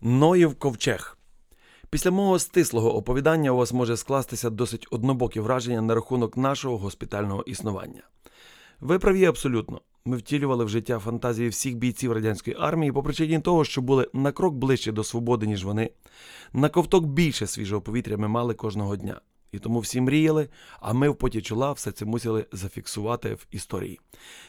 Ноїв ковчег. Після мого стислого оповідання у вас може скластися досить однобокі враження на рахунок нашого госпітального існування. Ви праві абсолютно. Ми втілювали в життя фантазії всіх бійців радянської армії по причині того, що були на крок ближче до свободи, ніж вони. На ковток більше свіжого повітря ми мали кожного дня. І тому всі мріяли, а ми в поті чола все це мусили зафіксувати в історії.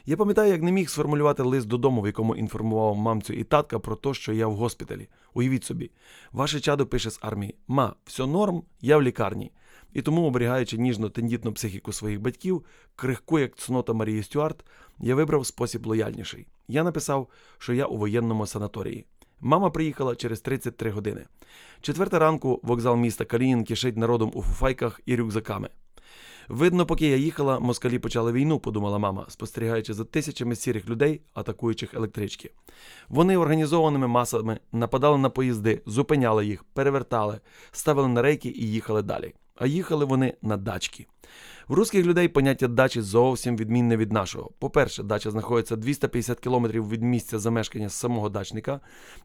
Я пам'ятаю, як не міг сформулювати лист додому, в якому інформував мамцю і татка про те, що я в госпіталі. Уявіть собі, ваше чадо пише з армії: Ма, все норм, я в лікарні. І тому, оберігаючи ніжно тендітну психіку своїх батьків, крихку, як цнота Марії Стюарт, я вибрав спосіб лояльніший. Я написав, що я у воєнному санаторії. Мама приїхала через 33 години. Четверта ранку вокзал міста Калінін кишить народом у фуфайках і рюкзаками. Видно, поки я їхала, москалі почали війну, подумала мама, спостерігаючи за тисячами сірих людей, атакуючих електрички. Вони організованими масами нападали на поїзди, зупиняли їх, перевертали, ставили на рейки і їхали далі. А їхали вони на дачки. В русських людей поняття дачі зовсім відмінне від нашого. По-перше, дача знаходиться 250 кілометрів від місця замешкання самого дачника,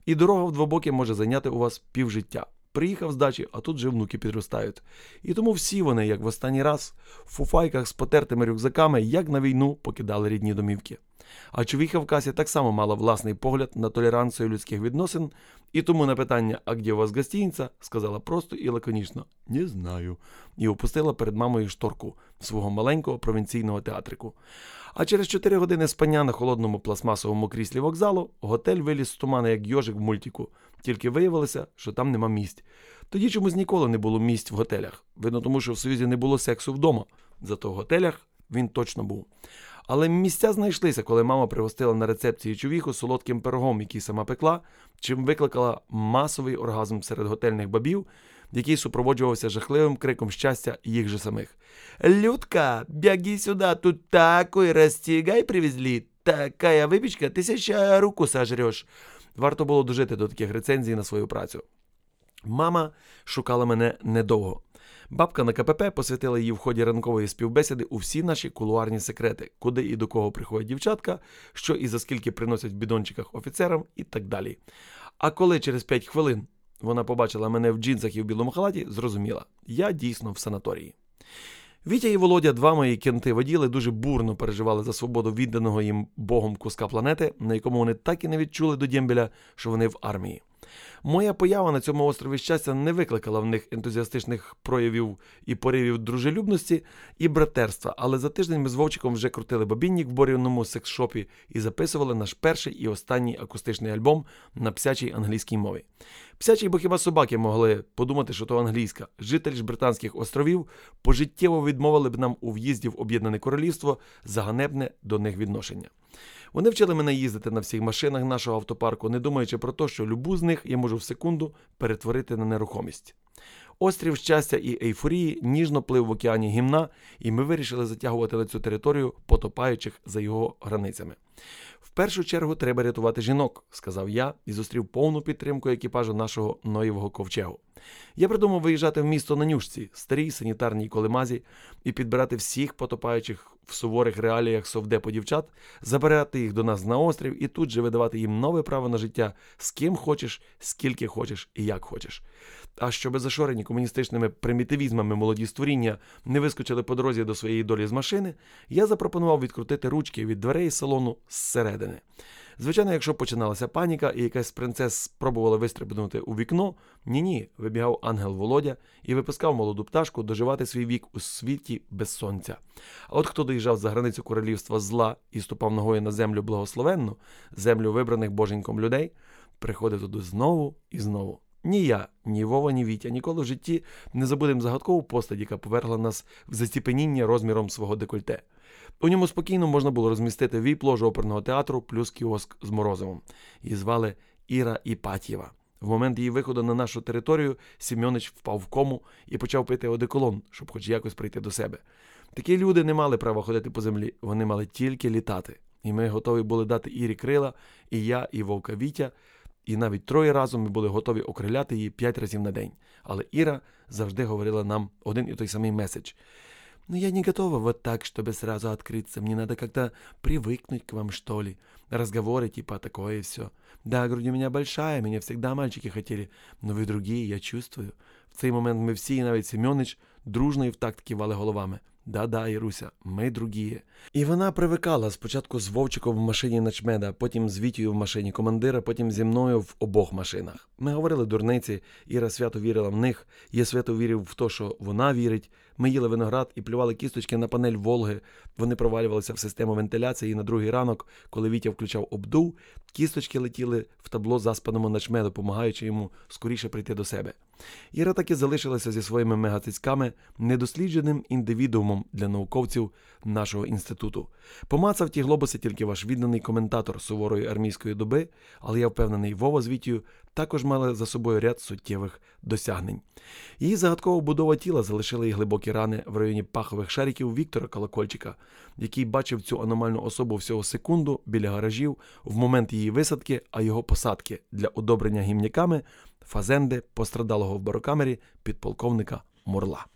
і дорога в двобоки може зайняти у вас півжиття. Приїхав з дачі, а тут же внуки підростають. І тому всі вони, як в останній раз, в фуфайках з потертими рюкзаками, як на війну, покидали рідні домівки. А човіха в касі так само мала власний погляд на толеранцію людських відносин, і тому на питання, а де у вас гостінця, сказала просто і лаконічно не знаю, і опустила перед мамою шторку свого маленького провінційного театрику. А через 4 години спання на холодному пластмасовому кріслі вокзалу готель виліз з тумана, як йожик в мультику, тільки виявилося, що там нема місць. Тоді чомусь ніколи не було місць в готелях. Видно, тому що в Союзі не було сексу вдома. Зато в готелях він точно був. Але місця знайшлися, коли мама пригостила на рецепції човіху солодким пирогом, який сама пекла, чим викликала масовий оргазм серед готельних бабів, який супроводжувався жахливим криком щастя їх же самих. Людка, бяги сюди, тут такой растягай привезли, такая випічка, ти ще руку сожреш. Варто було дожити до таких рецензій на свою працю. Мама шукала мене недовго. Бабка на КПП посвятила її в ході ранкової співбесіди у всі наші кулуарні секрети, куди і до кого приходять дівчатка, що і за скільки приносять в бідончиках офіцерам і так далі. А коли через 5 хвилин вона побачила мене в джинсах і в білому халаті, зрозуміла, я дійсно в санаторії. Вітя і Володя, два мої кенти воділи, дуже бурно переживали за свободу відданого їм Богом куска планети, на якому вони так і не відчули до Дємбеля, що вони в армії. Моя поява на цьому острові щастя не викликала в них ентузіастичних проявів і поривів дружелюбності і братерства, але за тиждень ми з Вовчиком вже крутили бобінник в борівному секс-шопі і записували наш перший і останній акустичний альбом на псячій англійській мові. Псячі, бо хіба собаки могли подумати, що то англійська. Жителі ж Британських островів пожиттєво відмовили б нам у в'їзді в Об'єднане Королівство за ганебне до них відношення. Вони вчили мене їздити на всіх машинах нашого автопарку, не думаючи про те, що любу з них я можу в секунду перетворити на нерухомість. Острів щастя і ейфорії ніжно плив в океані гімна, і ми вирішили затягувати на цю територію, потопаючих за його границями. В першу чергу треба рятувати жінок, сказав я і зустрів повну підтримку екіпажу нашого ноєвого ковчегу. Я придумав виїжджати в місто на нюшці, старій санітарній колемазі, і підбирати всіх потопаючих в суворих реаліях совдепо дівчат, забирати їх до нас на острів і тут же видавати їм нове право на життя з ким хочеш, скільки хочеш і як хочеш. А щоби зашорені комуністичними примітивізмами молоді створіння не вискочили по дорозі до своєї долі з машини, я запропонував відкрутити ручки від дверей салону зсередини. Звичайно, якщо починалася паніка і якась принцес спробувала вистрибнути у вікно, ні-ні, вибігав ангел Володя і випускав молоду пташку доживати свій вік у світі без сонця. А от хто доїжджав за границю королівства зла і ступав ногою на землю благословенну, землю вибраних боженьком людей, приходив туди знову і знову. Ні я, ні Вова, ні Вітя ніколи в житті не забудемо загадкову постать, яка повергла нас в заціпеніння розміром свого декольте. У ньому спокійно можна було розмістити віп ложу оперного театру плюс кіоск з морозивом. Її звали Іра Іпатєва. В момент її виходу на нашу територію Сімьонич впав в кому і почав пити одеколон, щоб хоч якось прийти до себе. Такі люди не мали права ходити по землі, вони мали тільки літати. І ми готові були дати Ірі крила, і я, і Вовка Вітя, і навіть троє разом ми були готові окриляти її п'ять разів на день. Але Іра завжди говорила нам один і той самий меседж. «Ну я не готова вот так, чтобы сразу открыться. Мне надо как-то привыкнуть к вам, что ли. разговоры типа такое и все. Да, грудь у меня большая, меня всегда мальчики хотели, но ви другие, я чувствую. В цей момент ми всі, і навіть Семьонич, дружно і в такт кивали головами. Да-да, Іруся, ми другі. І вона привикала спочатку з Вовчиком в машині начмеда, потім з Вітєю в машині командира, потім зі мною в обох машинах. Ми говорили дурниці, Іра свято вірила в них, я свято вірив в те, що вона вірить. Ми їли виноград і плювали кісточки на панель Волги. Вони провалювалися в систему вентиляції, і на другий ранок, коли Вітя включав обдув, кісточки летіли в табло заспаному начмеду, допомагаючи йому скоріше прийти до себе. Іра таки залишилася зі своїми мегацицьками недослідженим індивідуумом для науковців нашого інституту. Помацав ті глобуси тільки ваш відданий коментатор суворої армійської доби, але я впевнений, Вова з Вітію також мали за собою ряд суттєвих досягнень. Її загадкова будова тіла залишила їй глибокі рани в районі пахових шариків Віктора Колокольчика, який бачив цю аномальну особу всього секунду біля гаражів в момент її висадки, а його посадки для одобрення гімняками фазенди пострадалого в барокамері підполковника Морла.